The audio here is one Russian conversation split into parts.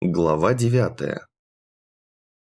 Глава девятая.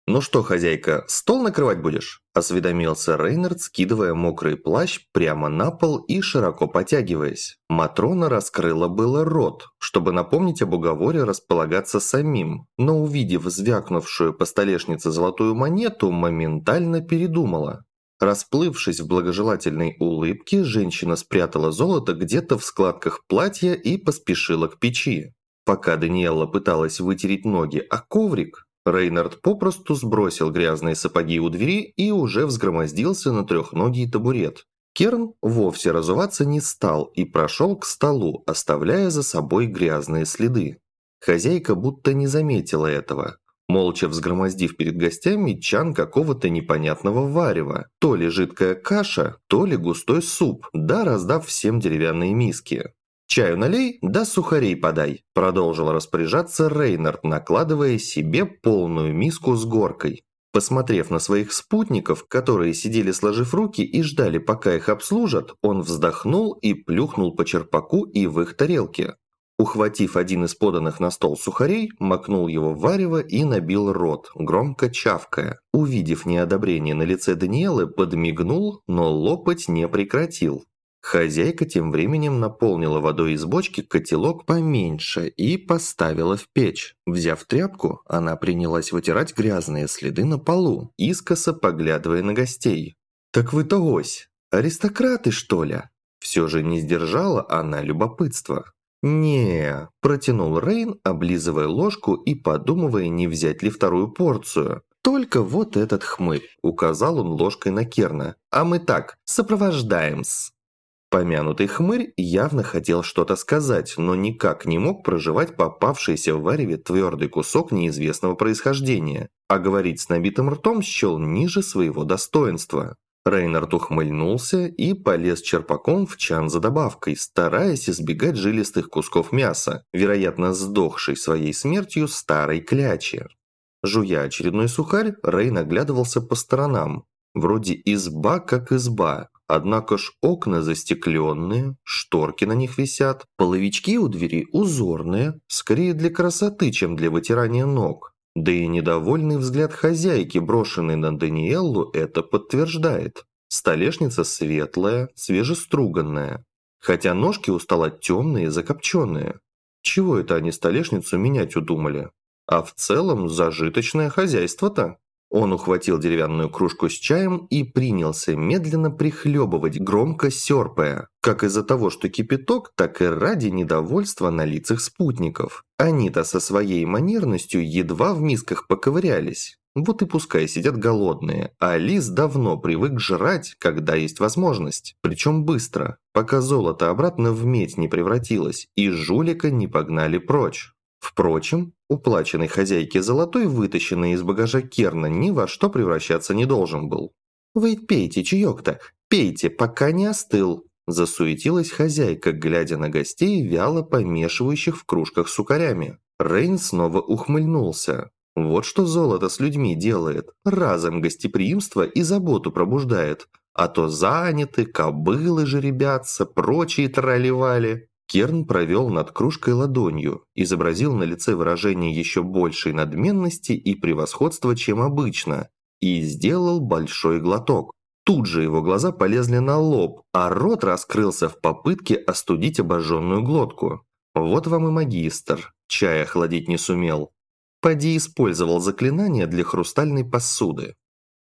«Ну что, хозяйка, стол накрывать будешь?» – осведомился Рейнард, скидывая мокрый плащ прямо на пол и широко потягиваясь. Матрона раскрыла было рот, чтобы напомнить об уговоре располагаться самим, но увидев звякнувшую по столешнице золотую монету, моментально передумала. Расплывшись в благожелательной улыбке, женщина спрятала золото где-то в складках платья и поспешила к печи. Пока Даниэлла пыталась вытереть ноги о коврик, Рейнард попросту сбросил грязные сапоги у двери и уже взгромоздился на трехногий табурет. Керн вовсе разуваться не стал и прошел к столу, оставляя за собой грязные следы. Хозяйка будто не заметила этого, молча взгромоздив перед гостями чан какого-то непонятного варева. То ли жидкая каша, то ли густой суп, да раздав всем деревянные миски. «Чаю налей, да сухарей подай», – продолжил распоряжаться Рейнард, накладывая себе полную миску с горкой. Посмотрев на своих спутников, которые сидели сложив руки и ждали, пока их обслужат, он вздохнул и плюхнул по черпаку и в их тарелки. Ухватив один из поданных на стол сухарей, макнул его в варево и набил рот, громко чавкая. Увидев неодобрение на лице Даниэлы, подмигнул, но лопать не прекратил. Хозяйка тем временем наполнила водой из бочки котелок поменьше и поставила в печь. Взяв тряпку, она принялась вытирать грязные следы на полу, искоса поглядывая на гостей. «Так вы-то ось, аристократы, что ли?» Все же не сдержала она любопытства. не протянул Рейн, облизывая ложку и подумывая, не взять ли вторую порцию. «Только вот этот хмырь», – указал он ложкой на Керна. «А мы так, сопровождаем-с». Помянутый хмырь явно хотел что-то сказать, но никак не мог проживать попавшийся в вареве твердый кусок неизвестного происхождения, а говорить с набитым ртом счел ниже своего достоинства. Рейнард ухмыльнулся и полез черпаком в чан за добавкой, стараясь избегать жилистых кусков мяса, вероятно, сдохшей своей смертью старой клячи. Жуя очередной сухарь, Рейн оглядывался по сторонам. Вроде изба как изба, Однако ж окна застекленные, шторки на них висят, половички у двери узорные, скорее для красоты, чем для вытирания ног. Да и недовольный взгляд хозяйки, брошенный на Даниэллу, это подтверждает. Столешница светлая, свежеструганная. Хотя ножки у стола темные, закопченные. Чего это они столешницу менять удумали? А в целом зажиточное хозяйство-то. Он ухватил деревянную кружку с чаем и принялся медленно прихлебывать, громко серпая. Как из-за того, что кипяток, так и ради недовольства на лицах спутников. Они-то со своей манерностью едва в мисках поковырялись. Вот и пускай сидят голодные, а Лис давно привык жрать, когда есть возможность. Причем быстро, пока золото обратно в медь не превратилось и жулика не погнали прочь. Впрочем, уплаченный хозяйке золотой, вытащенный из багажа Керна, ни во что превращаться не должен был. «Вы пейте чаек-то, пейте, пока не остыл», засуетилась хозяйка, глядя на гостей, вяло помешивающих в кружках сукарями. Рейн снова ухмыльнулся. Вот что золото с людьми делает. Разом гостеприимство и заботу пробуждает. А то заняты, кобылы же ребятся, прочие тролливали. Керн провел над кружкой ладонью, изобразил на лице выражение еще большей надменности и превосходства, чем обычно, и сделал большой глоток. Тут же его глаза полезли на лоб, а рот раскрылся в попытке остудить обожженную глотку. Вот вам и магистр, чай охладить не сумел. Поди использовал заклинание для хрустальной посуды.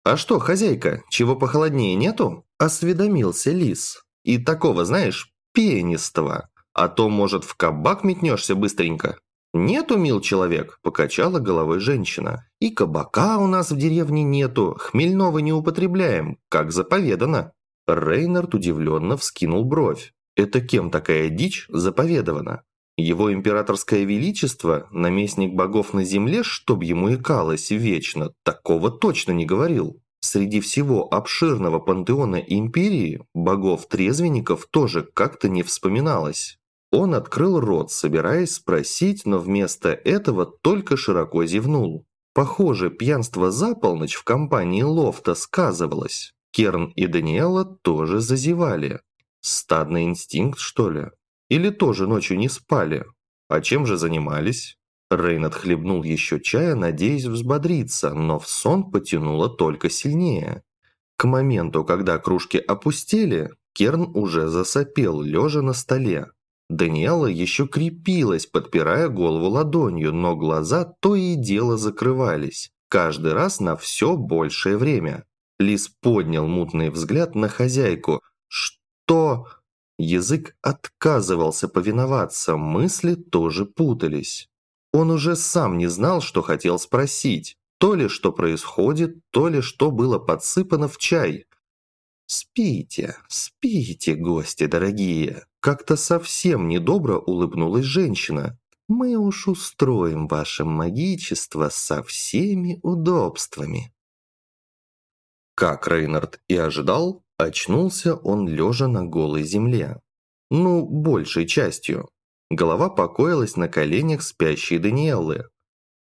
«А что, хозяйка, чего похолоднее нету?» – осведомился лис. «И такого, знаешь, пенистого». А то, может, в кабак метнешься быстренько?» «Нету, мил человек», – покачала головой женщина. «И кабака у нас в деревне нету, хмельного не употребляем, как заповедано». Рейнард удивленно вскинул бровь. «Это кем такая дичь заповедована? Его императорское величество, наместник богов на земле, чтоб ему икалось вечно, такого точно не говорил. Среди всего обширного пантеона империи богов-трезвенников тоже как-то не вспоминалось. Он открыл рот, собираясь спросить, но вместо этого только широко зевнул. Похоже, пьянство за полночь в компании Лофта сказывалось. Керн и Даниэла тоже зазевали. Стадный инстинкт, что ли? Или тоже ночью не спали? А чем же занимались? Рейн отхлебнул еще чая, надеясь взбодриться, но в сон потянуло только сильнее. К моменту, когда кружки опустили, Керн уже засопел, лежа на столе. Даниэла еще крепилась, подпирая голову ладонью, но глаза то и дело закрывались, каждый раз на все большее время. Лис поднял мутный взгляд на хозяйку. «Что?» Язык отказывался повиноваться, мысли тоже путались. Он уже сам не знал, что хотел спросить. То ли что происходит, то ли что было подсыпано в чай. «Спите, спите, гости дорогие!» Как-то совсем недобро улыбнулась женщина. «Мы уж устроим ваше магичество со всеми удобствами». Как Рейнард и ожидал, очнулся он лежа на голой земле. Ну, большей частью. Голова покоилась на коленях спящей Даниэллы.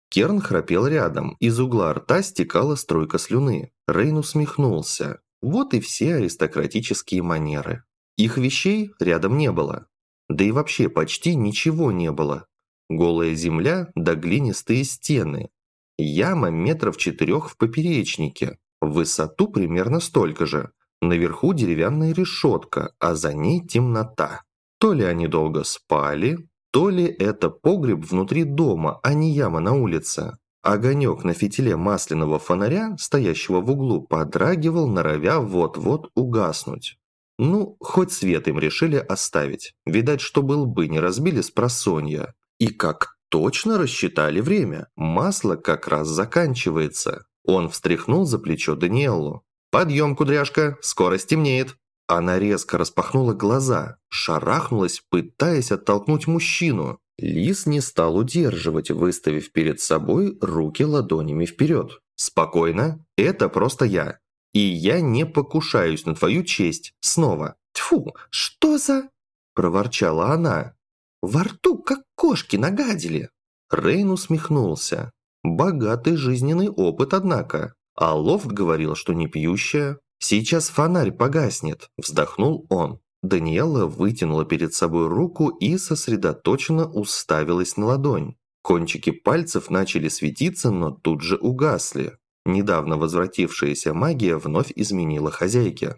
Керн храпел рядом, из угла рта стекала струйка слюны. Рейн усмехнулся. Вот и все аристократические манеры. Их вещей рядом не было. Да и вообще почти ничего не было. Голая земля да глинистые стены. Яма метров четырех в поперечнике. Высоту примерно столько же. Наверху деревянная решетка, а за ней темнота. То ли они долго спали, то ли это погреб внутри дома, а не яма на улице. Огонек на фитиле масляного фонаря, стоящего в углу, подрагивал, норовя вот-вот угаснуть. Ну, хоть свет им решили оставить. Видать, что был бы не разбили с просонья. И как точно рассчитали время. Масло как раз заканчивается. Он встряхнул за плечо Даниэлу. «Подъем, кудряшка, скоро стемнеет». Она резко распахнула глаза, шарахнулась, пытаясь оттолкнуть мужчину. Лис не стал удерживать, выставив перед собой руки ладонями вперед. «Спокойно, это просто я. И я не покушаюсь на твою честь снова. Тьфу, что за...» – проворчала она. «Во рту, как кошки, нагадили!» Рейн усмехнулся. Богатый жизненный опыт, однако. А Лофт говорил, что не пьющая. «Сейчас фонарь погаснет», – вздохнул он. Даниэла вытянула перед собой руку и сосредоточенно уставилась на ладонь. Кончики пальцев начали светиться, но тут же угасли. Недавно возвратившаяся магия вновь изменила хозяйке.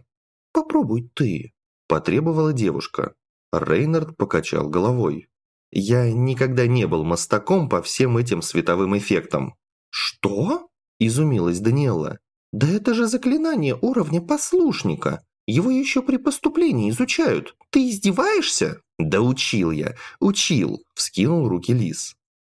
«Попробуй ты», – потребовала девушка. Рейнард покачал головой. «Я никогда не был мостаком по всем этим световым эффектам». «Что?» – изумилась Даниэла. «Да это же заклинание уровня послушника. Его еще при поступлении изучают. Ты издеваешься?» «Да учил я, учил», – вскинул руки Лис.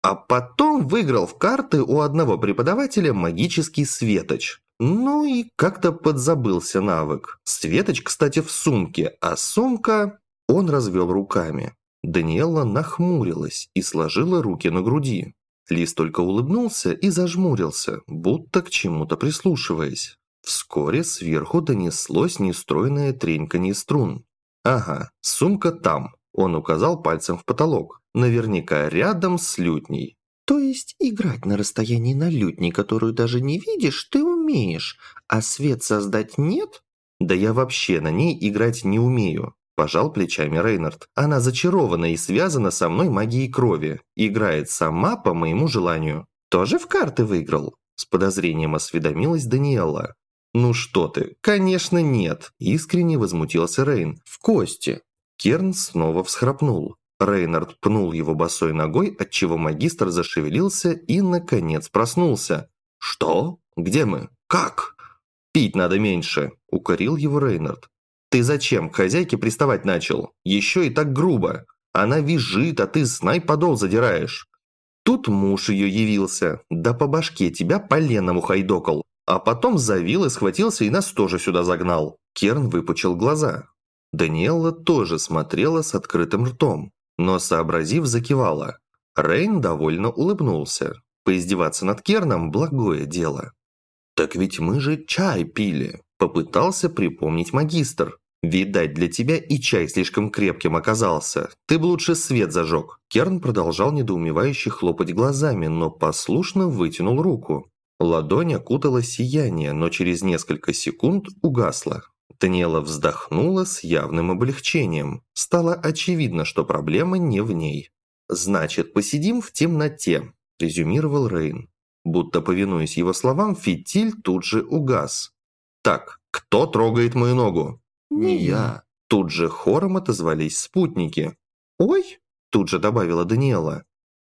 А потом выиграл в карты у одного преподавателя магический светоч. Ну и как-то подзабылся навык. Светоч, кстати, в сумке, а сумка... Он развел руками. Даниэла нахмурилась и сложила руки на груди. Лис только улыбнулся и зажмурился, будто к чему-то прислушиваясь. Вскоре сверху донеслось нестройное треньканье струн. «Ага, сумка там», – он указал пальцем в потолок. Наверняка рядом с лютней. То есть играть на расстоянии на лютни, которую даже не видишь, ты умеешь, а свет создать нет? Да я вообще на ней играть не умею. Пожал плечами Рейнард. Она зачарована и связана со мной магией крови. Играет сама по моему желанию. Тоже в карты выиграл? С подозрением осведомилась Даниэла. «Ну что ты, конечно нет!» – искренне возмутился Рейн. «В кости!» Керн снова всхрапнул. Рейнард пнул его босой ногой, отчего магистр зашевелился и, наконец, проснулся. «Что? Где мы? Как?» «Пить надо меньше», – укорил его Рейнард. «Ты зачем к хозяйке приставать начал? Еще и так грубо. Она визжит, а ты знай подол задираешь». Тут муж ее явился, да по башке тебя поленом ухайдокал. А потом завил и схватился и нас тоже сюда загнал. Керн выпучил глаза. Даниэлла тоже смотрела с открытым ртом но, сообразив, закивала. Рейн довольно улыбнулся. Поиздеваться над Керном – благое дело. «Так ведь мы же чай пили», – попытался припомнить магистр. «Видать, для тебя и чай слишком крепким оказался. Ты бы лучше свет зажег». Керн продолжал недоумевающе хлопать глазами, но послушно вытянул руку. Ладонь окутала сияние, но через несколько секунд угасла. Даниэла вздохнула с явным облегчением. Стало очевидно, что проблема не в ней. «Значит, посидим в темноте», – резюмировал Рейн. Будто повинуясь его словам, фитиль тут же угас. «Так, кто трогает мою ногу?» «Не я». Тут же хором отозвались спутники. «Ой!» – тут же добавила Даниэла.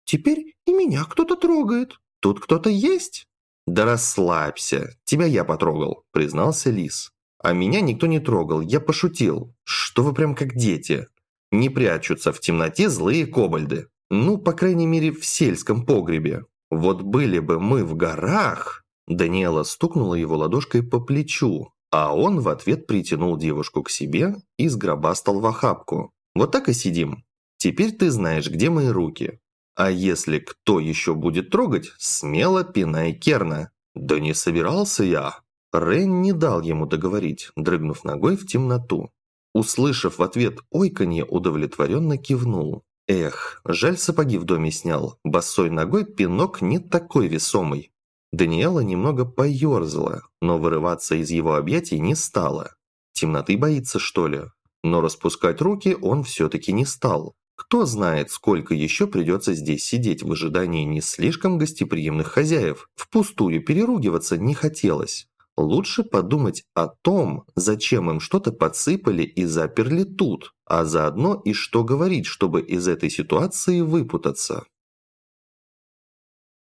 «Теперь и меня кто-то трогает. Тут кто-то есть?» «Да расслабься, тебя я потрогал», – признался Лис. «А меня никто не трогал, я пошутил. Что вы прям как дети. Не прячутся в темноте злые кобальды. Ну, по крайней мере, в сельском погребе. Вот были бы мы в горах...» Даниэла стукнула его ладошкой по плечу, а он в ответ притянул девушку к себе и сгробастал в охапку. «Вот так и сидим. Теперь ты знаешь, где мои руки. А если кто еще будет трогать, смело пинай Керна». «Да не собирался я». Рен не дал ему договорить, дрыгнув ногой в темноту. Услышав в ответ ойканье, удовлетворенно кивнул. Эх, жаль сапоги в доме снял. Босой ногой пинок не такой весомый. Даниэла немного поерзала, но вырываться из его объятий не стала. Темноты боится, что ли? Но распускать руки он все-таки не стал. Кто знает, сколько еще придется здесь сидеть в ожидании не слишком гостеприимных хозяев. Впустую переругиваться не хотелось. Лучше подумать о том, зачем им что-то подсыпали и заперли тут, а заодно и что говорить, чтобы из этой ситуации выпутаться.